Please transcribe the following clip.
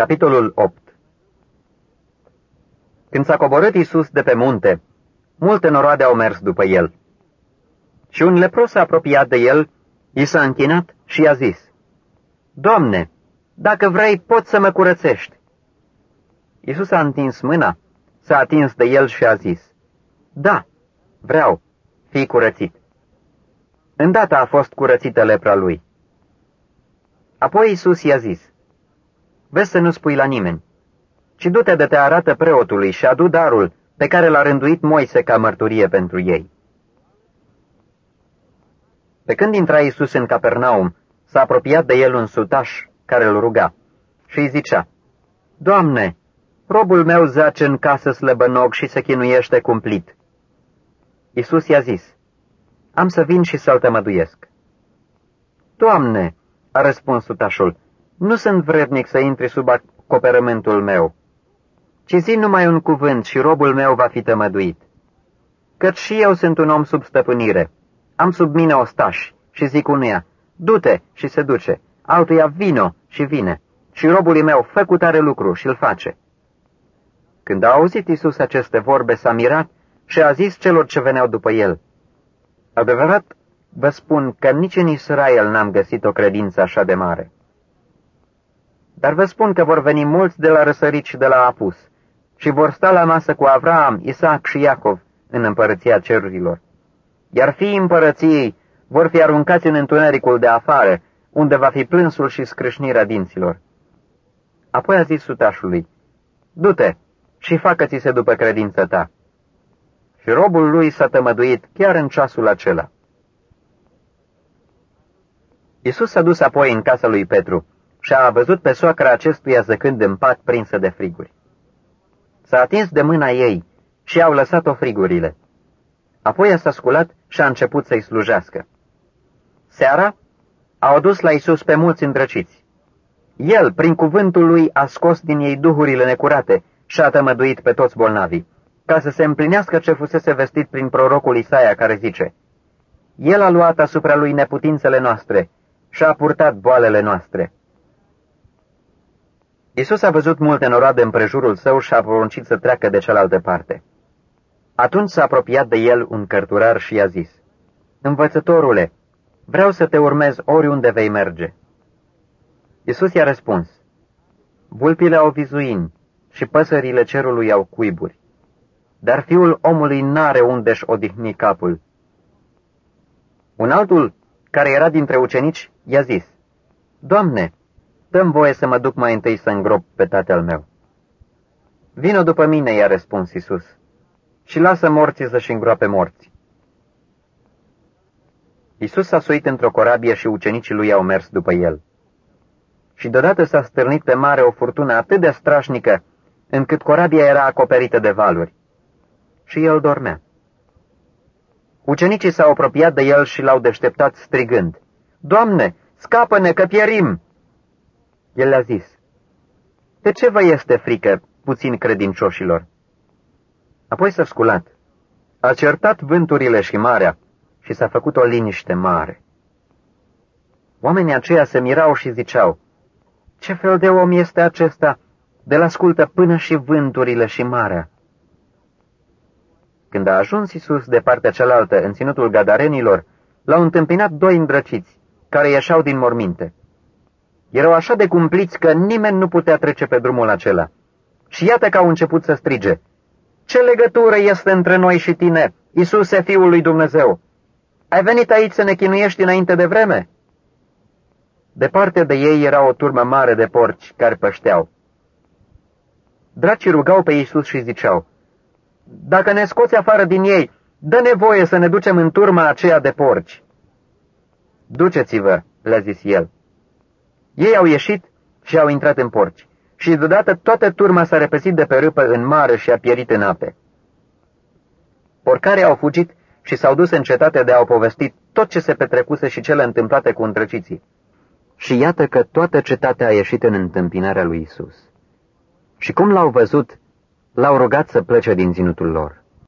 Capitolul 8 Când s-a coborât Iisus de pe munte, multe noroade au mers după el. Și un lepros s-a apropiat de el, i s-a închinat și i-a zis, Doamne, dacă vrei, poți să mă curățești. Iisus a întins mâna, s-a atins de el și a zis, Da, vreau, fii curățit. Îndată a fost curățită lepra lui. Apoi Iisus i-a zis, Vezi să nu spui la nimeni, ci du-te de te arată preotului și adu darul pe care l-a rânduit Moise ca mărturie pentru ei. Pe când intra Iisus în Capernaum, s-a apropiat de el un sutaș care îl ruga și îi zicea, Doamne, robul meu zace în casă slăbănog și se chinuiește cumplit. Iisus i-a zis, Am să vin și să-l tămăduiesc. Doamne, a răspuns sutașul, nu sunt vrednic să intri sub acoperământul meu, ci zi numai un cuvânt și robul meu va fi tămăduit. Căci și eu sunt un om sub stăpânire. Am sub mine ostași și zic unuia, du-te și se duce, altuia vino și vine, și robului meu fă cu tare lucru și îl face. Când a auzit Isus aceste vorbe, s-a mirat și a zis celor ce veneau după el, Adevărat, vă spun că nici în Israel n-am găsit o credință așa de mare. Dar vă spun că vor veni mulți de la răsărit și de la apus și vor sta la masă cu Avram, Isaac și Iacov în împărăția cerurilor. Iar fiii împărăției vor fi aruncați în întunericul de afară, unde va fi plânsul și scrâșnirea dinților. Apoi a zis sutașului, Du-te și facă-ți se după credința ta. Și robul lui s-a tămăduit chiar în ceasul acela. Iisus s-a dus apoi în casa lui Petru și a văzut pe soacra acestuia zăcând în pat prinsă de friguri. S-a atins de mâna ei și au lăsat-o frigurile. Apoi s-a sculat și a început să-i slujească. Seara au adus la Isus pe mulți îndrăciți. El, prin cuvântul lui, a scos din ei duhurile necurate și a tămăduit pe toți bolnavii, ca să se împlinească ce fusese vestit prin prorocul Isaia, care zice, El a luat asupra lui neputințele noastre și a purtat boalele noastre. Isus a văzut multe noroade în prejurul său și a poruncit să treacă de cealaltă parte. Atunci s-a apropiat de el un cărturar și i-a zis, Învățătorule, vreau să te urmez oriunde vei merge. Isus i-a răspuns, Vulpile au vizuini și păsările cerului au cuiburi, dar fiul omului n-are unde-și odihni capul. Un altul, care era dintre ucenici, i-a zis, Doamne, dăm voie să mă duc mai întâi să îngrop pe tatăl meu. Vino după mine, i-a răspuns Isus, și lasă morții să-și îngroape morți. Isus s-a suit într-o corabie și ucenicii lui au mers după el. Și deodată s-a stârnit pe mare o furtună atât de strașnică, încât corabia era acoperită de valuri. Și el dormea. Ucenicii s-au apropiat de el și l-au deșteptat strigând, Doamne, scapă-ne că pierim! El le-a zis, De ce vă este frică, puțin credincioșilor? Apoi s-a sculat. A certat vânturile și marea și s-a făcut o liniște mare. Oamenii aceia se mirau și ziceau, Ce fel de om este acesta, de la ascultă până și vânturile și marea? Când a ajuns Isus de partea cealaltă, în ținutul gadarenilor, l-au întâmpinat doi îndrăciți, care ieșeau din morminte. Erau așa de cumpliți că nimeni nu putea trece pe drumul acela. Și iată că au început să strige, Ce legătură este între noi și tine, Iisuse, Fiul lui Dumnezeu? Ai venit aici să ne chinuiești înainte de vreme?" Departe de ei era o turmă mare de porci care pășteau. Dracii rugau pe Iisus și ziceau, Dacă ne scoți afară din ei, dă nevoie să ne ducem în turma aceea de porci. Duceți-vă, le-a zis el. Ei au ieșit și au intrat în porci. Și deodată toată turma s-a repezit de pe râpă în mare și a pierit în ape. Porcarii au fugit și s-au dus în cetate de a-o povesti tot ce se petrecuse și cele întâmplate cu îndrăciții. Și iată că toată cetatea a ieșit în întâmpinarea lui Isus. Și cum l-au văzut, l-au rugat să plece din zinutul lor.